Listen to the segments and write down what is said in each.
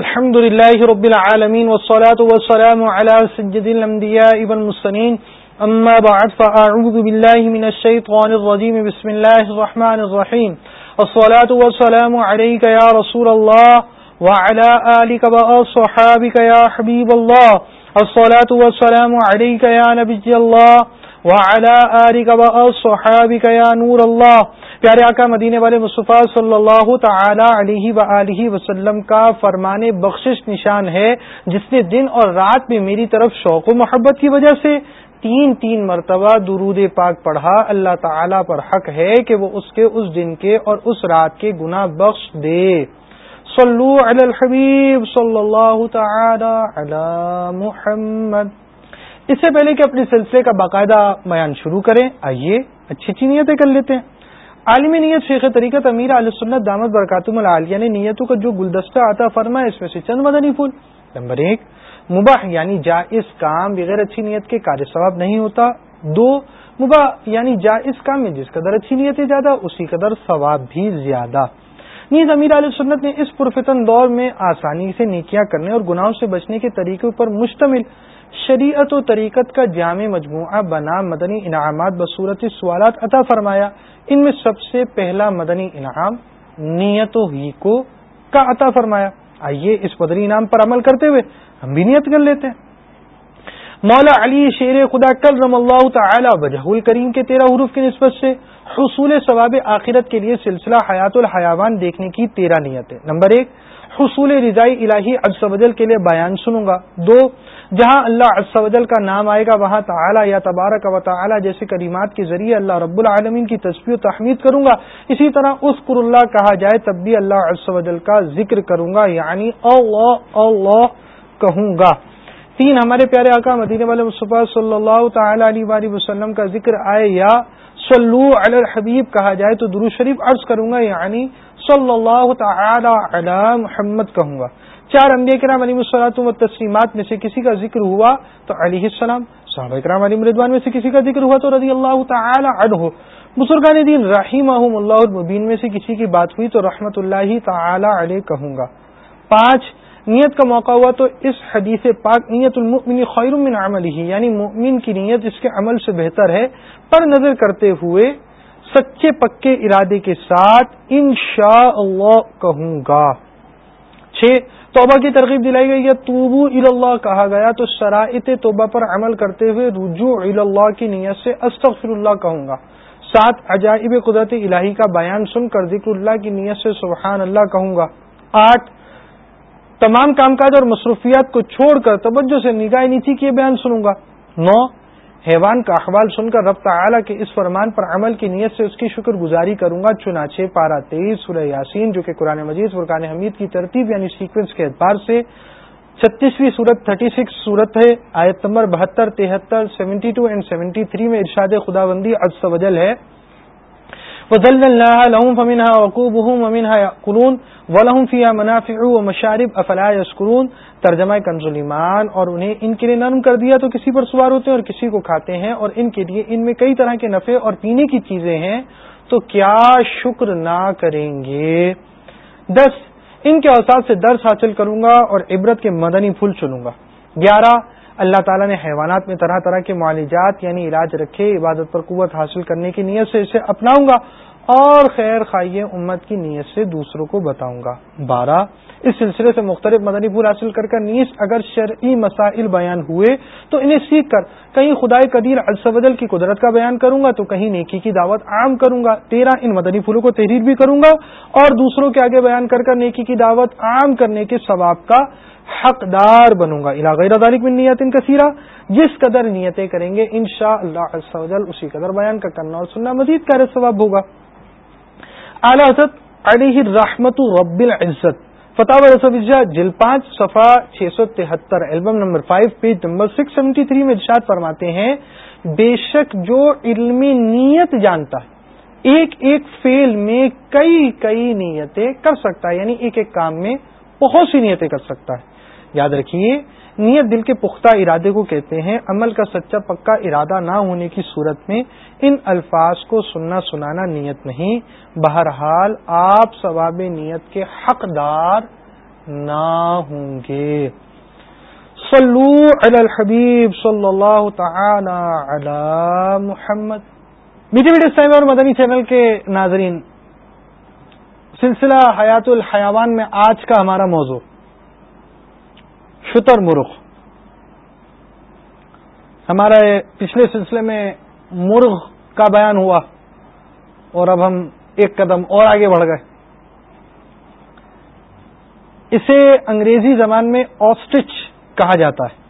الحمد لله رب العالمين والصلاة والسلام على سجد الأنبياء والمسلمين أما بعد، فأعوذ بالله من الشيطان الرجيم. بسم الله الرحمن الرحيم. الصلاة والسلام عليك يا رسول الله وعلى آلك وأصحابك يا حبيب الله. الصلاة والسلام عليك يا نبي الله وعلى آلك وأصحابك يا نور الله. پیارے آقا مدینے والے مصطفیٰ صلی اللہ تعالی علیہ و وسلم کا فرمان بخشش نشان ہے، جس نے دن اور رات میں میری طرف شوق و محبت کی وجہ سے تین تین مرتبہ درود پاک پڑھا۔ اللہ تعالی پر حق ہے کہ وہ اس کے، اس دن کے اور اس رات کے گناہ بخش دے۔ صلو علی الحبیب صلی اللہ تعالی علی محمد۔ اس سے پہلے کہ اپنے سلسلے کا باقاعدہ بیان شروع کریں، آئیے اچھی اچھی نیتیں کر لیتے ہیں۔ عالمی نیت شیخ طریقت امیر علیہ سنت دامت برکاتم العالیہ نے نیتوں کا جو گلدستہ آتا فرمایا، اس میں سے چند مدنی پھول۔ نمبر ایک، مباح یعنی جائز کام بغیر اچھی نیت کے کار ثواب نہیں ہوتا۔ دو، مباح یعنی جائز کام میں جس قدر اچھی نیتیں زیادہ، اسی قدر ثواب بھی زیادہ۔ نیز امیر علیہ سنت نے اس پرفتن دور میں آسانی سے نیکیاں کرنے اور گناہوں سے بچنے کے طریقوں پر مشتمل شریعت و طریقت کا جامع مجموعہ بنا مدنی انعامات بصورت سوالات عطا فرمایا۔ ان میں سب سے پہلا مدنی انعام نیت و ہی کو کا عطا فرمایا۔ آئیے اس مدنی انعام پر عمل کرتے ہوئے ہم بھی نیت کر لیتے ہیں۔ مولا علی شیر خدا کل رم اللہ تعالی بجہ الکریم کے تیرہ حروف کی نسبت سے حصول ثواب آخرت کے لیے سلسلہ حیات الحیوان دیکھنے کی تیرہ نیت ہے۔ نمبر ایک، حصول رضائی الہی ادسوجل کے لیے بیان سنوں گا۔ دو، جہاں اللہ ادسوجل کا نام آئے گا، وہاں تعالی یا تبارک و تعالی جیسے کریمات کے ذریعے اللہ رب العالمین کی تصویر و تحمید کروں گا۔ اسی طرح اس پر اللہ کہا جائے، تب بھی اللہ ادسوجل کا ذکر کروں گا یعنی اللہ اللہ کہوں گا۔ تین ہمارے پیارے آقا مدینہ والے مصطفیٰ صلی اللہ تعالی علیہ وآلہ وسلم کا ذکر آئے یا صلو علی الحبیب کہا جائے تو درو شریف عرض کروں گا یعنی صلی اللہ تعالی علی محمد کہوں گا۔ چار انبیاء کرام علی مسلاط و تسلیمات میں سے کسی کا ذکر ہوا تو علیہ السلام، صحابہ کرام علی مردوان میں سے کسی کا ذکر ہوا تو رضی اللہ تعالی عنہ۔ بزرگان دین رحیم اللہ المبین میں سے کسی کی بات ہوئی تو رحمت اللہ تعالی علیہ کہوں گا۔ پانچ نیت کا موقع ہوا تو اس حدیث پاک نیت المؤمن خیر من عمله یعنی مؤمن کی نیت اس کے عمل سے بہتر ہے، پر نظر کرتے ہوئے سچے پکے ارادے کے ساتھ انشاء اللہ کہوں گا۔ چھ، توبہ کی ترغیب دلائی گئی ہے توبو اللہ کہا گیا، تو شرائط توبہ پر عمل کرتے ہوئے رجوع اللہ کی نیت سے استغفر اللہ کہوں گا۔ سات، عجائب قدرت الہی کا بیان سن کر ذکر اللہ کی نیت سے سبحان اللہ کہوں گا۔ آٹھ تمام کام کاج اور مصروفیات کو چھوڑ کر توجہ سے نگاہ نیچی کیے بیان سنوں گا۔ نو، حیوان کا احوال سن کر رب تعالی کے اس فرمان پر عمل کی نیت سے اس کی شکر گزاری کروں گا۔ چنانچہ پارا تیئیس، سورہ یاسین، جو کہ قرآن مجید، فرقان حمید کی ترتیب یعنی سیکوینس کے اعتبار سے چھتیسویں صورت تھرٹی سکس صورت ہے، آیت نمبر بہتر، تہتر seventy two and seventy three میں ارشاد خدا بندی وجل ہے۔ لهم فمنها وقوبهم ومنها يأكلون ولهم فيها منافع ومشارب افلا يشكرون ترجمہ کنز ایمان اور انہیں ان کے لیے نرم کر دیا تو کسی پر سوار ہوتے ہیں اور کسی کو کھاتے ہیں اور ان کے لیے ان میں کئی طرح کے نفع اور پینے کی چیزیں ہیں تو کیا شکر نہ کریں گے؟ دس، ان کے اوساط سے درس حاصل کروں گا اور عبرت کے مدنی پھول چنوں گا۔ گیارہ اللہ تعالیٰ نے حیوانات میں طرح طرح کے معالجات یعنی علاج رکھے، عبادت پر قوت حاصل کرنے کی نیت سے اسے اپناؤں گا اور خیر خائی امت کی نیت سے دوسروں کو بتاؤں گا۔ بارہ، اس سلسلے سے مختلف مدنی پھول حاصل کر کر نیس اگر شرعی مسائل بیان ہوئے تو انہیں سیکھ کر کہیں خدائے قدیر الصدل کی قدرت کا بیان کروں گا تو کہیں نیکی کی دعوت عام کروں گا۔ تیرہ، ان مدنی پھولوں کو تحریر بھی کروں گا اور دوسروں کے آگے بیان کر کر نیکی کی دعوت عام کرنے کے ثواب کا حقدار بنوں گا۔ علاقۂ ذالک من نیت ان کثیرہ۔ جس قدر نیتیں کریں گے ان شاء اللہ اسی قدر بیان کا کرنا اور سننا مزید کا ثواب ہوگا۔ اعلی حضرت علیہ رحمت رب العزت۔ فتح رسوجہ جل پانچ صفا چھ سو تہتر، album number five page number six seventy three میں ارشاد فرماتے ہیں، بے شک جو علمی نیت جانتا ہے ایک ایک فیل میں کئی کئی نیتیں کر سکتا ہے یعنی ایک ایک کام میں بہت سی نیتیں کر سکتا ہے۔ یاد رکھیے، نیت دل کے پختہ ارادے کو کہتے ہیں، عمل کا سچا پکا ارادہ نہ ہونے کی صورت میں ان الفاظ کو سننا سنانا نیت نہیں۔ بہرحال آپ ثواب نیت کے حقدار نہ ہوں گے۔ صلو علی الحبیب صلی اللہ تعالی علی محمد۔ میٹھے میٹھے سائب اور مدنی چینل کے ناظرین، سلسلہ حیات الحیوان میں آج کا ہمارا موضوع۔ شتر مرغ۔ ہمارا پچھلے سلسلے میں مرغ کا بیان ہوا اور اب ہم ایک قدم اور آگے بڑھ گئے۔ اسے انگریزی زبان میں آسٹچ کہا جاتا ہے۔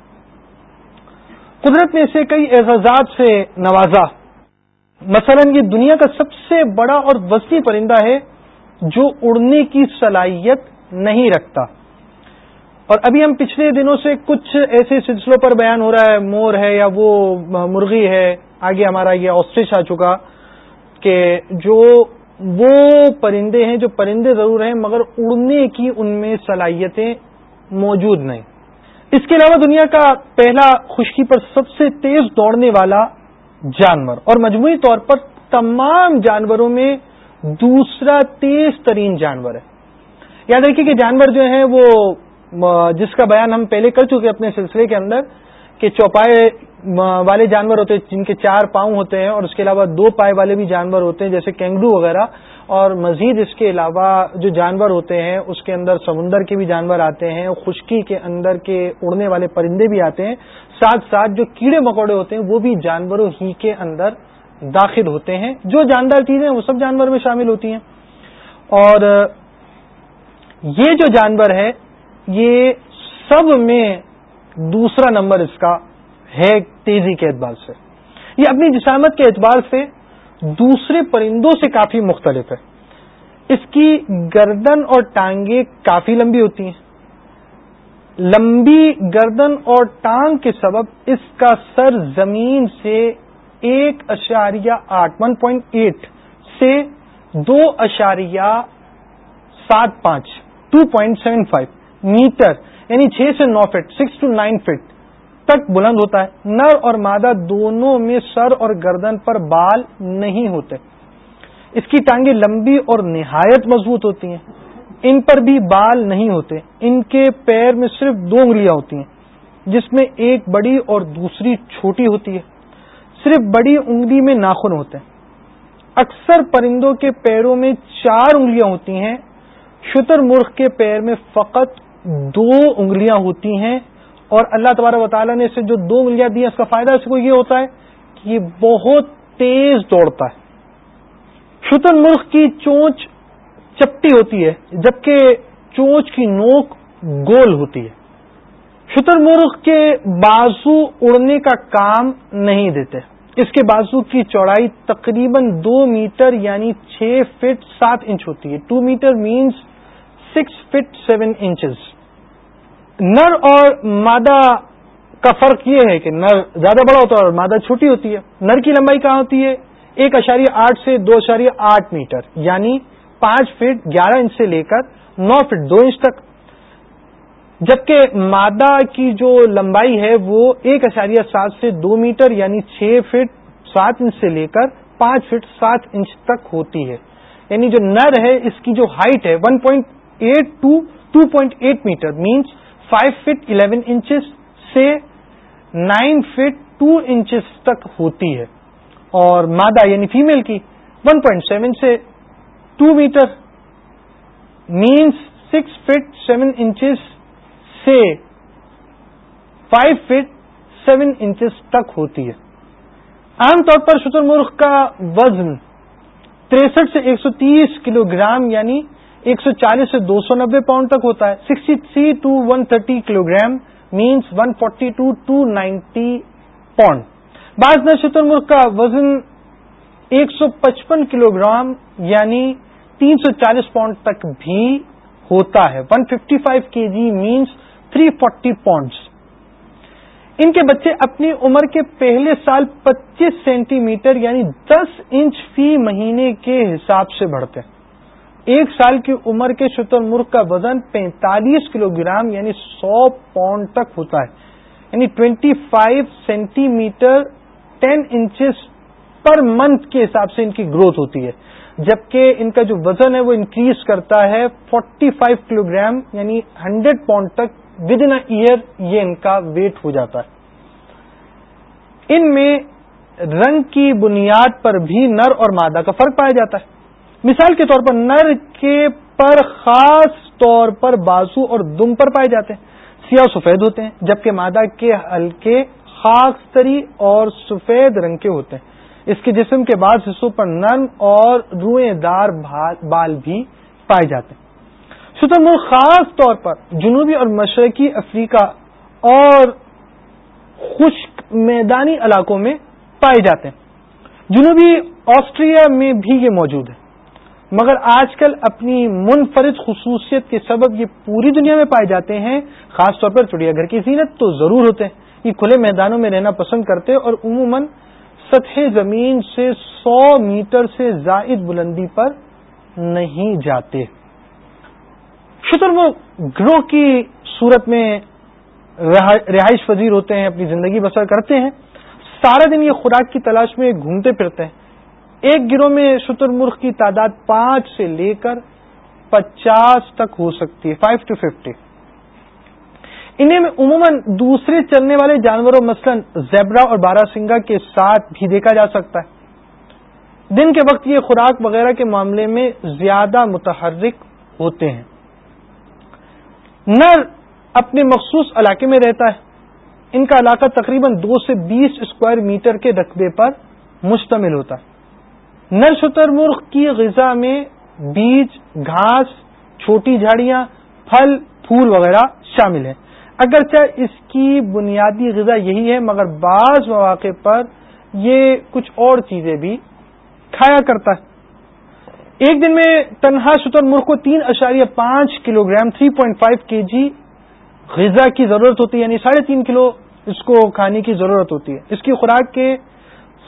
قدرت نے اسے کئی اعزازات سے نوازا۔ مثلا یہ دنیا کا سب سے بڑا اور وسیع پرندہ ہے جو اڑنے کی صلاحیت نہیں رکھتا۔ اور ابھی ہم پچھلے دنوں سے کچھ ایسے سلسلوں پر بیان ہو رہا ہے، مور ہے یا وہ مرغی ہے، آگے ہمارا یہ آسٹریچ آ چکا کہ جو وہ پرندے ہیں، جو پرندے ضرور ہیں، مگر اڑنے کی ان میں صلاحیتیں موجود نہیں۔ اس کے علاوہ دنیا کا پہلا خشکی پر سب سے تیز دوڑنے والا جانور اور مجموعی طور پر تمام جانوروں میں دوسرا تیز ترین جانور ہے۔ یاد رکھیے کہ جانور جو ہیں وہ جس کا بیان ہم پہلے کر چکے اپنے سلسلے کے اندر کہ چوپائے والے جانور ہوتے ہیں جن کے چار پاؤں ہوتے ہیں اور اس کے علاوہ دو پائے والے بھی جانور ہوتے ہیں جیسے کینگڈو وغیرہ اور مزید اس کے علاوہ جو جانور ہوتے ہیں اس کے اندر سمندر کے بھی جانور آتے ہیں، خشکی کے اندر کے اڑنے والے پرندے بھی آتے ہیں، ساتھ ساتھ جو کیڑے مکوڑے ہوتے ہیں وہ بھی جانوروں ہی کے اندر داخل ہوتے ہیں، جو جاندار چیزیں وہ سب جانور میں شامل ہوتی ہیں۔ اور یہ جو جانور ہے یہ سب میں دوسرا نمبر اس کا ہے تیزی کے اعتبار سے۔ یہ اپنی جسامت کے اعتبار سے دوسرے پرندوں سے کافی مختلف ہے۔ اس کی گردن اور ٹانگیں کافی لمبی ہوتی ہیں۔ لمبی گردن اور ٹانگ کے سبب اس کا سر زمین سے ایک اشاریہ آٹھ ون پوائنٹ ایٹ سے دو اشاریہ سات، پانچ two point seven five metre یعنی چھ سے نو feet six to nine feet تک بلند ہوتا ہے۔ نر اور مادہ دونوں میں سر اور گردن پر بال نہیں ہوتے۔ اس کی ٹانگیں لمبی اور نہایت مضبوط ہوتی ہیں۔ ان پر بھی بال نہیں ہوتے۔ ان کے پیر میں صرف دو انگلیاں ہوتی ہیں، جس میں ایک بڑی اور دوسری چھوٹی ہوتی ہے۔ صرف بڑی انگلی میں ناخن ہوتے ہیں۔ اکثر پرندوں کے پیروں میں چار انگلیاں ہوتی ہیں۔ شتر مرغ کے پیر میں فقط دو انگلیاں ہوتی ہیں اور اللہ تبارک و تعالیٰ نے اسے جو دو انگلیاں دی ہیں، اس کا فائدہ اس کو یہ ہوتا ہے کہ یہ بہت تیز دوڑتا ہے۔ شتر مرغ کی چونچ چپٹی ہوتی ہے، جبکہ چونچ کی نوک گول ہوتی ہے۔ شتر مرغ کے بازو اڑنے کا کام نہیں دیتے۔ اس کے بازو کی چوڑائی تقریباً دو میٹر یعنی چھ فٹ سات انچ ہوتی ہے۔ Two metre minus six feet seven inches نر اور مادہ کا فرق یہ ہے کہ نر زیادہ بڑا ہوتا ہے اور مادہ چھوٹی ہوتی ہے۔ نر کی لمبائی کہاں ہوتی ہے؟ ایک اشاریہ آٹھ سے دو اشاریہ آٹھ میٹر یعنی پانچ فٹ گیارہ انچ سے لے کر نو فٹ دو انچ تک۔ جبکہ مادہ کی جو لمبائی ہے وہ ایک اشاریہ سات سے دو میٹر یعنی چھ فٹ سات انچ سے لے کر پانچ فٹ سات انچ تک ہوتی ہے۔ یعنی جو نر ہے، اس کی جو ہائٹ ہے one point eight two two point eight metre minus five feet eleven inches سے نائن فٹ ٹو انچز تک ہوتی ہے۔ اور مادہ یعنی فیمل کی ون پوائنٹ سیون سے two metre minus six feet seven inches سے فائیو فٹ سیون انچز تک ہوتی ہے۔ عام طور پر شتر مرغ کا وزن تریسٹھ سے ایک سو تیس کلو گرام یعنی ایک سو چالیس سے دو سو نبے پاؤنڈ تک ہوتا ہے۔ Sixty three to one thirty kilogram minus one forty to two ninety pound. بعض میں شتر مرغ کا وزن ایک سو پچپن کلو گرام یعنی تین سو چالیس پاؤنڈ تک بھی ہوتا ہے۔ One fifty five K G minus three forty pounds ان کے بچے اپنی عمر کے پہلے سال پچیس سینٹی میٹر یعنی دس انچ فی مہینے کے حساب سے بڑھتے ہیں۔ ایک سال کی عمر کے شتر مرغ کا وزن پینتالیس کلو گرام یعنی سو پاؤنڈ تک ہوتا ہے۔ یعنی twenty five centimetre ten inches per month کے حساب سے ان کی گروتھ ہوتی ہے۔ جبکہ ان کا جو وزن ہے وہ انکریز کرتا ہے 45 فائیو کلو گرام یعنی ہنڈریڈ پاؤنڈ تک ود ان ایئر یہ ان کا ویٹ ہو جاتا ہے۔ ان میں رنگ کی بنیاد پر بھی نر اور مادہ کا فرق پایا جاتا ہے۔ مثال کے طور پر نر کے پر خاص طور پر بازو اور دم پر پائے جاتے ہیں۔ سیاہ سفید ہوتے ہیں، جبکہ مادہ کے ہلکے خاکستری اور سفید رنگ کے ہوتے ہیں۔ اس کے جسم کے بعض حصوں پر نرم اور روئے دار بال بھی پائے جاتے ہیں۔ شتر ملک خاص طور پر جنوبی اور مشرقی افریقہ اور خشک میدانی علاقوں میں پائے جاتے ہیں۔ جنوبی آسٹریا میں بھی یہ موجود ہے۔ مگر آج کل اپنی منفرد خصوصیت کے سبب یہ پوری دنیا میں پائے جاتے ہیں، خاص طور پر چڑیا گھر کی زینت تو ضرور ہوتے ہیں۔ یہ کھلے میدانوں میں رہنا پسند کرتے اور عموماً سطح زمین سے سو میٹر سے زائد بلندی پر نہیں جاتے۔ شتر وہ گروہ کی صورت میں رہائش پذیر ہوتے ہیں، اپنی زندگی بسر کرتے ہیں۔ سارا دن یہ خوراک کی تلاش میں گھومتے پھرتے ہیں۔ ایک گروہ میں شتر مرخ کی تعداد پانچ سے لے کر پچاس تک ہو سکتی ہے فائیو ٹو ففٹی انہیں میں عموماً دوسرے چلنے والے جانوروں، مثلا زیبرا اور بارہ سنگا کے ساتھ بھی دیکھا جا سکتا ہے۔ دن کے وقت یہ خوراک وغیرہ کے معاملے میں زیادہ متحرک ہوتے ہیں۔ نر اپنے مخصوص علاقے میں رہتا ہے۔ ان کا علاقہ تقریباً دو سے بیس اسکوائر میٹر کے رقبے پر مشتمل ہوتا ہے۔ نر شتر مرغ کی غذا میں بیج، گھاس، چھوٹی جھاڑیاں، پھل، پھول وغیرہ شامل ہیں۔ اگرچہ اس کی بنیادی غذا یہی ہے، مگر بعض مواقع پر یہ کچھ اور چیزیں بھی کھایا کرتا ہے۔ ایک دن میں تنہا شتر مرغ کو تین اشاریہ پانچ kilogram, three point five K G غذا کی ضرورت ہوتی ہے یعنی ساڑھے تین کلو اس کو کھانے کی ضرورت ہوتی ہے۔ اس کی خوراک کے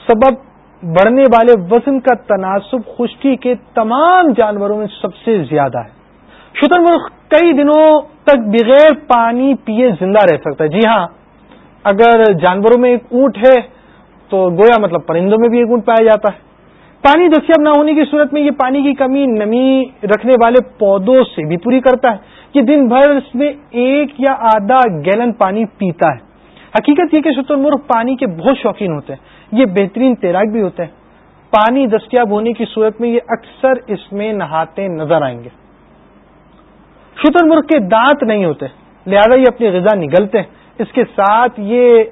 سبب بڑھنے والے وزن کا تناسب خشکی کے تمام جانوروں میں سب سے زیادہ ہے۔ شتر مرغ کئی دنوں تک بغیر پانی پیے زندہ رہ سکتا ہے۔ جی ہاں اگر جانوروں میں ایک اونٹ ہے تو گویا مطلب پرندوں میں بھی ایک اونٹ پایا جاتا ہے۔ پانی دستیاب نہ ہونے کی صورت میں یہ پانی کی کمی نمی رکھنے والے پودوں سے بھی پوری کرتا ہے کہ دن بھر اس میں ایک یا آدھا گیلن پانی پیتا ہے۔ حقیقت یہ کہ شتر مرغ پانی کے بہت شوقین ہوتے ہیں۔ یہ بہترین تیراک بھی ہوتے ہیں۔ پانی دستیاب ہونے کی صورت میں یہ اکثر اس میں نہاتے نظر آئیں گے۔ شتر مرغ کے دانت نہیں ہوتے، لہذا یہ اپنی غذا نگلتے ہیں۔ اس کے ساتھ یہ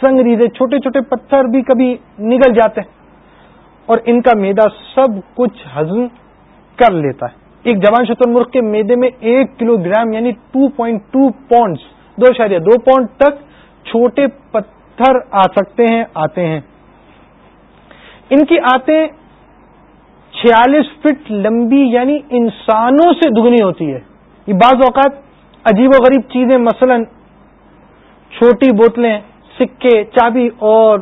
سنگ ریزے چھوٹے چھوٹے پتھر بھی کبھی نگل جاتے ہیں۔ اور ان کا میدا سب کچھ ہضم کر لیتا ہے۔ ایک جوان شتر مرغ کے میدے میں ایک کلو گرام یعنی ٹو پوائنٹ ٹو پاؤنڈ دو شاریہ دو پاؤنڈ تک چھوٹے پتھر آ سکتے ہیں، آتے ہیں۔ ان کی آتے چھیالیس فٹ لمبی یعنی انسانوں سے دگنی ہوتی ہے۔ یہ بعض اوقات عجیب و غریب چیزیں، مثلا چھوٹی بوتلیں، سکے، چابی اور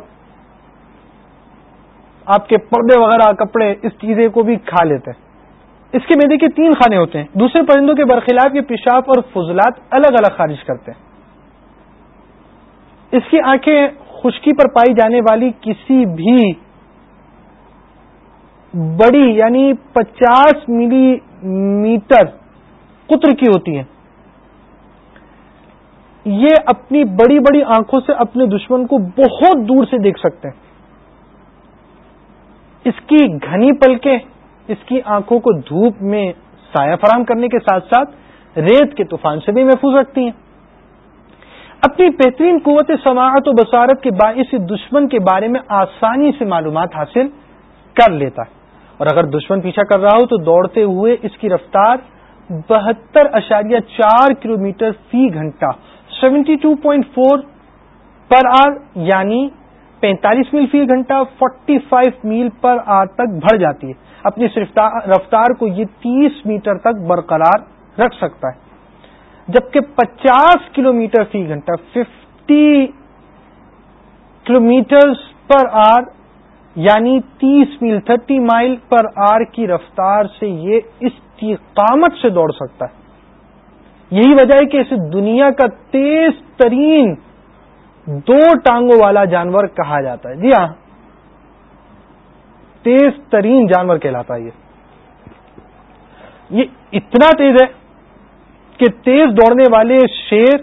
آپ کے پردے وغیرہ، کپڑے، اس چیزیں کو بھی کھا لیتے ہیں۔ اس کے میدے کے تین خانے ہوتے ہیں۔ دوسرے پرندوں کے برخلاف یہ پیشاب اور فضلات الگ الگ خارج کرتے ہیں۔ اس کی آنکھیں خشکی پر پائی جانے والی کسی بھی بڑی یعنی پچاس ملی میٹر قطر کی ہوتی ہیں۔ یہ اپنی بڑی بڑی آنکھوں سے اپنے دشمن کو بہت دور سے دیکھ سکتے ہیں۔ اس کی گھنی پلکیں، اس کی آنکھوں کو دھوپ میں سایہ فراہم کرنے کے ساتھ ساتھ ریت کے طوفان سے بھی محفوظ رکھتی ہیں۔ اپنی بہترین قوت سماعت و بصارت کے باعث دشمن کے بارے میں آسانی سے معلومات حاصل کر لیتا ہے۔ اور اگر دشمن پیچھا کر رہا ہو تو دوڑتے ہوئے اس کی رفتار بہتر اشاریہ چار کلو میٹر فی گھنٹہ، seventy two point four per hour یعنی پینتالیس میل فی گھنٹہ، forty five mile per hour تک بڑھ جاتی ہے۔ اپنی رفتار کو یہ تیس میٹر تک برقرار رکھ سکتا ہے۔ جبکہ پچاس کلو میٹر فی گھنٹہ، fifty kilometre per hour یعنی تیس میل، تھرٹی مائل پر آر کی رفتار سے یہ استقامت سے دوڑ سکتا ہے۔ یہی وجہ ہے کہ اسے دنیا کا تیز ترین دو ٹانگوں والا جانور کہا جاتا ہے۔ جی ہاں تیز ترین جانور کہلاتا ہے یہ۔ یہ اتنا تیز ہے کہ تیز دوڑنے والے شیر،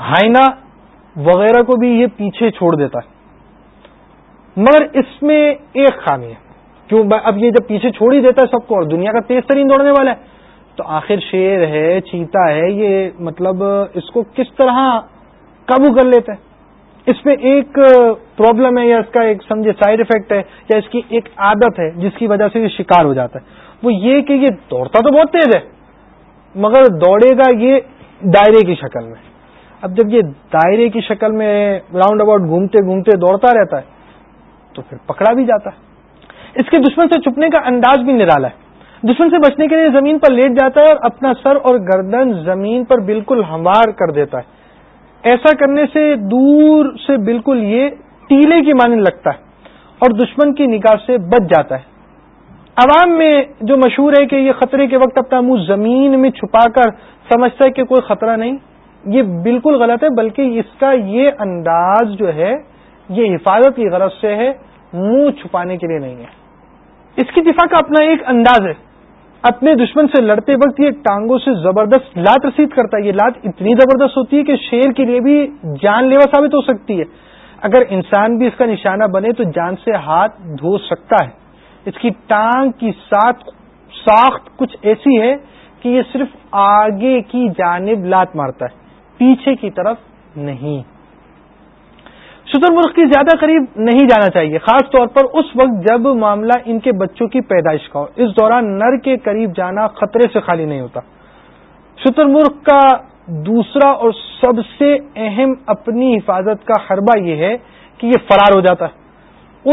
ہائنا وغیرہ کو بھی یہ پیچھے چھوڑ دیتا ہے۔ مگر اس میں ایک خامی ہے۔ کیوں؟ اب یہ جب پیچھے چھوڑ ہی دیتا ہے سب کو اور دنیا کا تیز ترین دوڑنے والا ہے، تو آخر شیر ہے، چیتا ہے، یہ مطلب اس کو کس طرح قابو کر لیتا ہے؟ اس میں ایک پرابلم ہے یا اس کا ایک سمجھے سائڈ افیکٹ ہے یا اس کی ایک عادت ہے جس کی وجہ سے یہ شکار ہو جاتا ہے۔ وہ یہ کہ یہ دوڑتا تو بہت تیز ہے، مگر دوڑے گا یہ دائرے کی شکل میں۔ اب جب یہ دائرے کی شکل میں راؤنڈ اباؤٹ گھومتے گھومتے دوڑتا رہتا ہے تو پھر پکڑا بھی جاتا ہے۔ اس کے دشمن سے چھپنے کا انداز بھی نرالا ہے۔ دشمن سے بچنے کے لیے زمین پر لیٹ جاتا ہے اور اپنا سر اور گردن زمین پر بالکل ہموار کر دیتا ہے۔ ایسا کرنے سے دور سے بالکل یہ ٹیلے کی مانند لگتا ہے اور دشمن کی نگاہ سے بچ جاتا ہے۔ عوام میں جو مشہور ہے کہ یہ خطرے کے وقت اپنا منہ زمین میں چھپا کر سمجھتا ہے کہ کوئی خطرہ نہیں، یہ بالکل غلط ہے، بلکہ اس کا یہ انداز جو ہے یہ حفاظت کی غرض سے ہے، منہ چھپانے کے لیے نہیں ہے۔ اس کی دفاع کا اپنا ایک انداز ہے۔ اپنے دشمن سے لڑتے وقت یہ ٹانگوں سے زبردست لات رسید کرتا ہے۔ یہ لات اتنی زبردست ہوتی ہے کہ شیر کے لیے بھی جان لیوا ثابت ہو سکتی ہے۔ اگر انسان بھی اس کا نشانہ بنے تو جان سے ہاتھ دھو سکتا ہے۔ اس کی ٹانگ کی ساتھ ساخت کچھ ایسی ہے کہ یہ صرف آگے کی جانب لات مارتا ہے، پیچھے کی طرف نہیں۔ شتر مرغ کی زیادہ قریب نہیں جانا چاہیے، خاص طور پر اس وقت جب معاملہ ان کے بچوں کی پیدائش کا ہو۔ اس دوران نر کے قریب جانا خطرے سے خالی نہیں ہوتا۔ شتر مرغ کا دوسرا اور سب سے اہم اپنی حفاظت کا حربہ یہ ہے کہ یہ فرار ہو جاتا ہے۔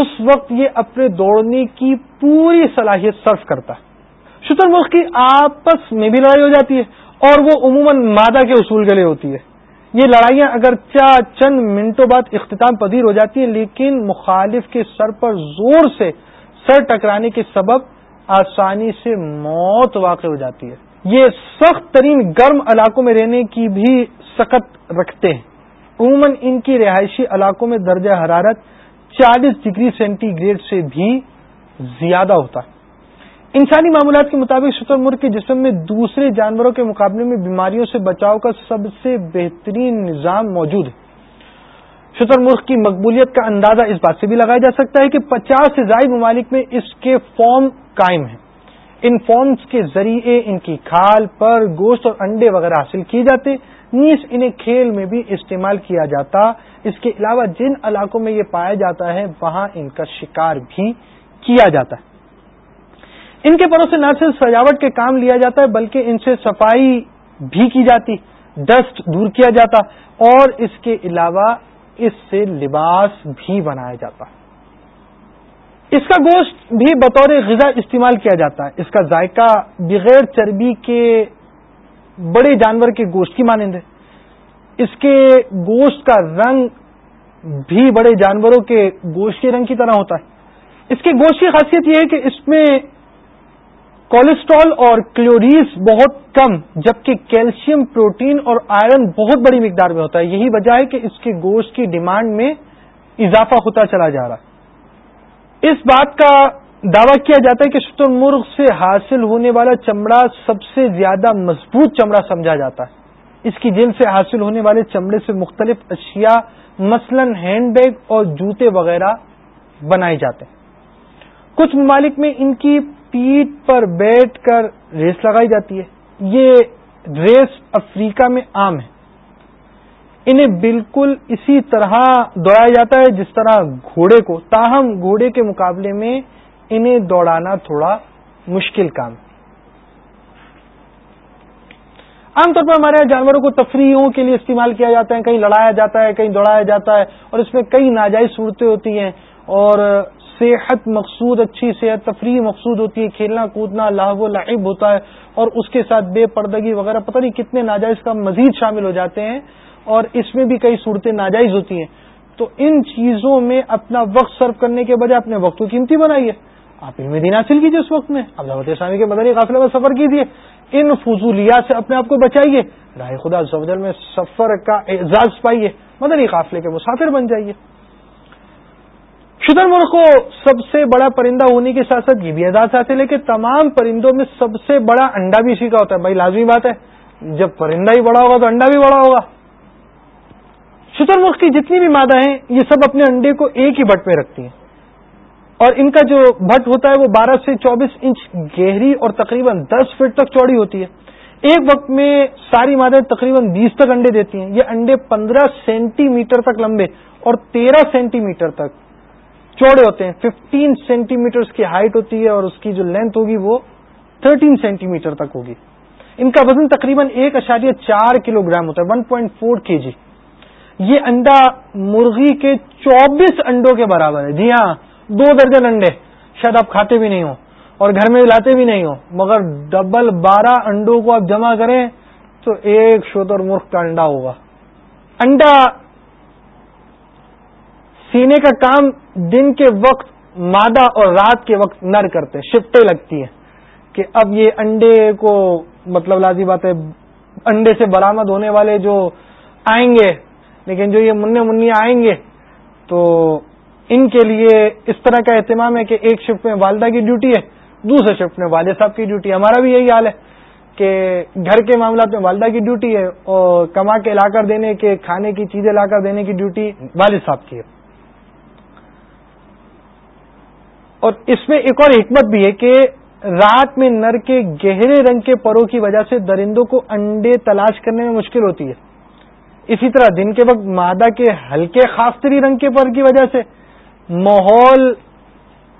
اس وقت یہ اپنے دوڑنے کی پوری صلاحیت صرف کرتا ہے۔ شتر مرغ کی آپس میں بھی لڑائی ہو جاتی ہے اور وہ عموماً مادہ کے اصول کے لیے ہوتی ہے۔ یہ لڑائیاں اگر چند منٹوں بعد اختتام پذیر ہو جاتی ہیں، لیکن مخالف کے سر پر زور سے سر ٹکرانے کے سبب آسانی سے موت واقع ہو جاتی ہے۔ یہ سخت ترین گرم علاقوں میں رہنے کی بھی سخت رکھتے ہیں۔ عموماً ان کی رہائشی علاقوں میں درجہ حرارت چالیس ڈگری سینٹی گریڈ سے بھی زیادہ ہوتا ہے۔ انسانی معمولات کے مطابق شتر مرغ کے جسم میں دوسرے جانوروں کے مقابلے میں بیماریوں سے بچاؤ کا سب سے بہترین نظام موجود ہے۔ شتر مرغ کی مقبولیت کا اندازہ اس بات سے بھی لگایا جا سکتا ہے کہ پچاس سے زائد ممالک میں اس کے فارم قائم ہیں۔ ان فارمز کے ذریعے ان کی کھال، پر، گوشت اور انڈے وغیرہ حاصل کیے جاتے۔ نیز انہیں کھیل میں بھی استعمال کیا جاتا۔ اس کے علاوہ جن علاقوں میں یہ پایا جاتا ہے، وہاں ان کا شکار بھی کیا جاتا ہے۔ ان کے پروں سے نہ صرف سجاوٹ کے کام لیا جاتا ہے، بلکہ ان سے صفائی بھی کی جاتی، ڈسٹ دور کیا جاتا، اور اس کے علاوہ اس سے لباس بھی بنایا جاتا۔ اس کا گوشت بھی بطور غذا استعمال کیا جاتا ہے۔ اس کا ذائقہ بغیر چربی کے بڑے جانور کے گوشت کی مانند ہے۔ اس کے گوشت کا رنگ بھی بڑے جانوروں کے گوشت کے رنگ کی طرح ہوتا ہے۔ اس کے گوشت کی خاصیت یہ ہے کہ اس میں کولیسٹرول اور کلوریز بہت کم، جبکہ کیلشیم، پروٹین اور آئرن بہت بڑی مقدار میں ہوتا ہے۔ یہی وجہ ہے کہ اس کے گوشت کی ڈیمانڈ میں اضافہ ہوتا چلا جا رہا ہے۔ اس بات کا دعویٰ کیا جاتا ہے کہ شتر مرغ سے حاصل ہونے والا چمڑا سب سے زیادہ مضبوط چمڑا سمجھا جاتا ہے۔ اس کی جلد سے حاصل ہونے والے چمڑے سے مختلف اشیاء، مثلا ہینڈ بیگ اور جوتے وغیرہ بنائے جاتے ہیں۔ کچھ ممالک میں ان کی پیٹ پر بیٹھ کر ریس لگائی جاتی ہے۔ یہ ریس افریقہ میں عام ہے۔ انہیں بالکل اسی طرح دوڑایا جاتا ہے، جس طرح گھوڑے کو، تاہم گھوڑے کے مقابلے میں انہیں دوڑانا تھوڑا مشکل کام ہے۔ عام طور پر ہمارے یہاں جانوروں کو تفریحوں کے لیے استعمال کیا جاتا ہے، کہیں لڑایا جاتا ہے، کہیں دوڑایا جاتا ہے، اور اس میں کئی ناجائز صورتیں ہوتی ہیں۔ اور صحت مقصود، اچھی صحت، تفریح مقصود ہوتی ہے، کھیلنا، کودنا لاہ و لعب ہوتا ہے اور اس کے ساتھ بے پردگی وغیرہ، پتہ نہیں کتنے ناجائز کا مزید شامل ہو جاتے ہیں اور اس میں بھی کئی صورتیں ناجائز ہوتی ہیں۔ تو ان چیزوں میں اپنا وقت سرو کرنے کے بجائے اپنے وقت کو قیمتی بنائیے۔ آپ ان میں دین حاصل کیجیے اس وقت میں، اب دعوت اسلامی کے مدنی قافلے میں سفر کیجیے ان فضولیات سے اپنے آپ کو بچائیے۔ رائے خدا زوجل میں سفر کا اعزاز پائیے۔ مدنی قافلے کے مسافر بن جائیے۔ شدر مرغ کو سب سے بڑا پرندہ ہونے کے ساتھ ساتھ یہ بھی اعزاز حاصل ہے کہ تمام پرندوں میں سب سے بڑا انڈا بھی اسی کا ہوتا ہے۔ بھائی، لازمی بات ہے۔ جب پرندہ ہی بڑا ہوگا تو انڈا بھی بڑا ہوگا۔ شتر مرغ کی جتنی بھی مادہ ہیں، یہ سب اپنے انڈے کو ایک ہی بٹ پہ رکھتی ہیں۔ اور ان کا جو بٹ ہوتا ہے، وہ بارہ سے چوبیس انچ گہری اور تقریباً دس فٹ تک چوڑی ہوتی ہے۔ ایک وقت میں ساری مادہ تقریباً بیس تک انڈے دیتی ہیں۔ یہ انڈے پندرہ سینٹی میٹر تک لمبے اور تیرہ سینٹی میٹر تک۔ چوڑے ہوتے ہیں۔ ففٹین سینٹی میٹر کی ہائٹ ہوتی ہے اور اس کی جو لینتھ ہوگی وہ تھرٹین سینٹی میٹر تک ہوگی۔ ان کا وزن تقریباً ایک اشاریہ چار کلو گرام ہوتا ہے ون پوائنٹ فور کے جی یہ انڈا مرغی کے چوبیس انڈوں کے برابر ہے۔ جی ہاں دو درجن انڈے۔ شاید آپ کھاتے بھی نہیں ہو اور گھر میں لاتے بھی نہیں ہو مگر ڈبل بارہ انڈوں کو آپ جمع کریں تو ایک شوتر مرغ کا انڈا ہوگا۔ انڈا سینے کا کام دن کے وقت، مادہ اور رات کے وقت نر کرتے شفٹیں لگتی ہیں کہ اب یہ انڈے کو مطلب لازی بات ہے، انڈے سے برامد ہونے والے جو آئیں گے، لیکن جو یہ منع منی آئیں گے، تو ان کے لیے اس طرح کا اہتمام ہے کہ ایک شفٹ میں والدہ کی ڈیوٹی ہے، دوسرے شفٹ میں والد صاحب کی ڈیوٹی ہے۔ ہمارا بھی یہی حال ہے کہ گھر کے معاملات میں والدہ کی ڈیوٹی ہے اور کما کے لا کر دینے کے، کھانے کی چیزیں لا کر دینے کی ڈیوٹی والد صاحب کی ہے۔ اور اس میں ایک اور حکمت بھی ہے کہ رات میں نر کے گہرے رنگ کے پروں کی وجہ سے درندوں کو انڈے تلاش کرنے میں مشکل ہوتی ہے۔ اسی طرح دن کے وقت مادہ کے ہلکے خاصری رنگ کے پر کی وجہ سے ماحول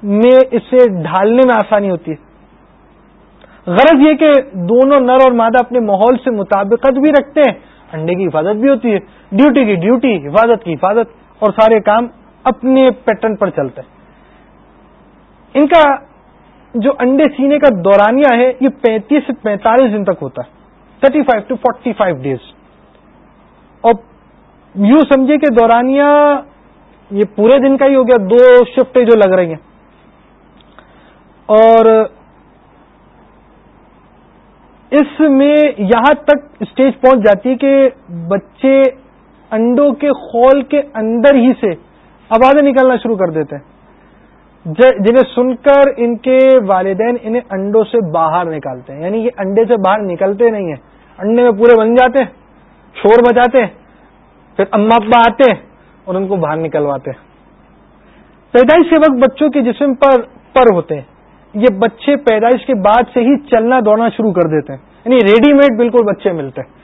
میں اسے ڈھالنے میں آسانی ہوتی ہے۔ غرض یہ کہ دونوں نر اور مادہ اپنے ماحول سے مطابقت بھی رکھتے ہیں، انڈے کی حفاظت بھی ہوتی ہے۔ ڈیوٹی کی ڈیوٹی، حفاظت کی حفاظت اور سارے کام اپنے پیٹرن پر چلتے ہیں۔ ان کا جو انڈے سینے کا دورانیہ ہے، یہ پینتیس سے پینتالیس دن تک ہوتا ہے۔ Thirty five to forty five days اور یوں سمجھے کہ دورانیہ یہ پورے دن کا ہی ہو گیا، دو شفٹیں جو لگ رہی ہیں۔ اور اس میں یہاں تک اسٹیج پہنچ جاتی ہے کہ بچے انڈوں کے خول کے اندر ہی سے آوازیں نکالنا شروع کر دیتے ہیں۔ جنہیں سن کر ان کے والدین انہیں انڈوں سے باہر نکالتے ہیں یعنی یہ انڈے سے باہر نکلتے نہیں ہیں۔ انڈے میں پورے بن جاتے ہیں، شور بجاتے ہیں، پھر اما ابا آتے ہیں اور ان کو باہر نکلواتے ہیں۔ پیدائش کے وقت بچوں کے جسم پر پر ہوتے ہیں۔ یہ بچے پیدائش کے بعد سے ہی چلنا دوڑنا شروع کر دیتے ہیں۔ یعنی ریڈی میڈ بالکل بچے ملتے ہیں۔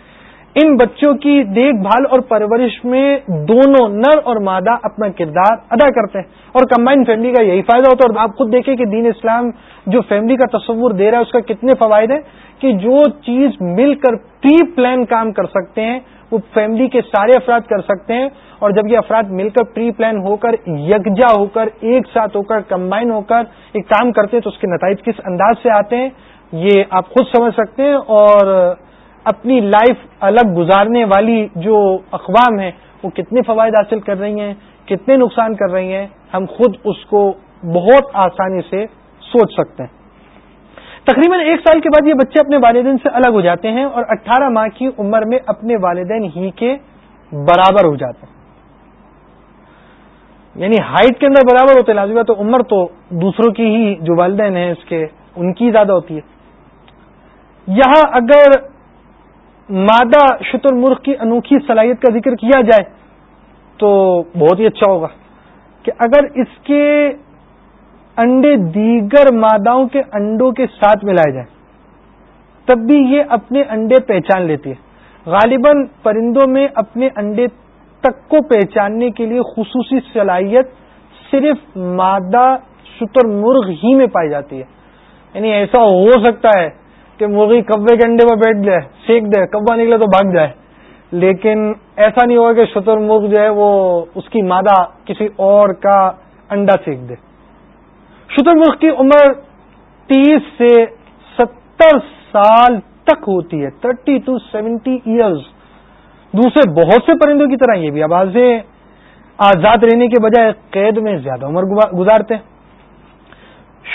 ان بچوں کی دیکھ بھال اور پرورش میں دونوں نر اور مادہ اپنا کردار ادا کرتے ہیں۔ اور کمبائن فیملی کا یہی فائدہ ہوتا ہے۔ اور آپ خود دیکھیں کہ دین اسلام جو فیملی کا تصور دے رہا ہے، اس کا کتنے فوائد ہیں کہ جو چیز مل کر پری پلان کام کر سکتے ہیں، وہ فیملی کے سارے افراد کر سکتے ہیں۔ اور جب یہ افراد مل کر پری پلان ہو کر، یکجا ہو کر، ایک ساتھ ہو کر کمبائن ہو کر ایک کام کرتے ہیں، تو اس کے نتائج کس انداز سے آتے ہیں، یہ آپ خود سمجھ سکتے ہیں۔ اور اپنی لائف الگ گزارنے والی جو اقوام ہیں، وہ کتنے فوائد حاصل کر رہی ہیں، کتنے نقصان کر رہی ہیں، ہم خود اس کو بہت آسانی سے سوچ سکتے ہیں۔ تقریباً ایک سال کے بعد یہ بچے اپنے والدین سے الگ ہو جاتے ہیں اور اٹھارہ ماہ کی عمر میں اپنے والدین ہی کے برابر ہو جاتے ہیں۔ یعنی ہائٹ کے اندر برابر ہوتے لازمی تو عمر تو دوسروں کی ہی، جو والدین ہیں، اس کے ان کی زیادہ ہوتی ہے۔ یہاں اگر مادہ شتر مرغ کی انوکھی صلاحیت کا ذکر کیا جائے تو بہت ہی اچھا ہوگا کہ اگر اس کے انڈے دیگر ماداؤں کے انڈوں کے ساتھ ملائے جائیں، تب بھی یہ اپنے انڈے پہچان لیتی ہے۔ غالباً پرندوں میں اپنے انڈے تک کو پہچاننے کے لیے خصوصی صلاحیت صرف مادہ شتر مرغ ہی میں پائی جاتی ہے۔ یعنی ایسا ہو سکتا ہے کہ مرغی کبے کے انڈے پر بیٹھ جائے، سیک دے، کبا نکلے تو بھاگ جائے۔ لیکن ایسا نہیں ہوگا کہ شتر مرغ جو ہے وہ اس کی مادہ کسی اور کا انڈا سیک دے۔ شتر مرغ کی عمر تیس سے ستر سال تک ہوتی ہے، تھرٹی ٹو سیونٹی ایئرز۔ دوسرے بہت سے پرندوں کی طرح یہ بھی۔ آوازیں آزاد رہنے کے بجائے قید میں زیادہ عمر گزارتے ہیں۔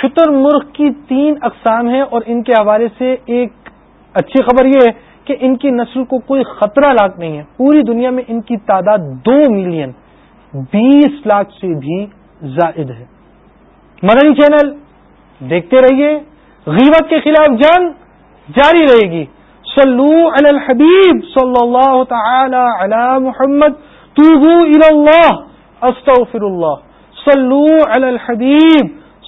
شتر مرغ کی تین اقسام ہیں اور ان کے حوالے سے ایک اچھی خبر یہ ہے کہ ان کی نسل کو کوئی خطرہ لاکھ نہیں ہے۔ پوری دنیا میں ان کی تعداد دو ملین، بیس لاکھ سے بھی زائد ہے۔ مدنی چینل، دیکھتے رہیے۔ غیبت کے خلاف جنگ جاری رہے گی۔ صلو علی الحبیب صلی اللہ تعالی علی محمد، توبو الی اللہ، استغفر اللہ۔ صلو علی الحبیب۔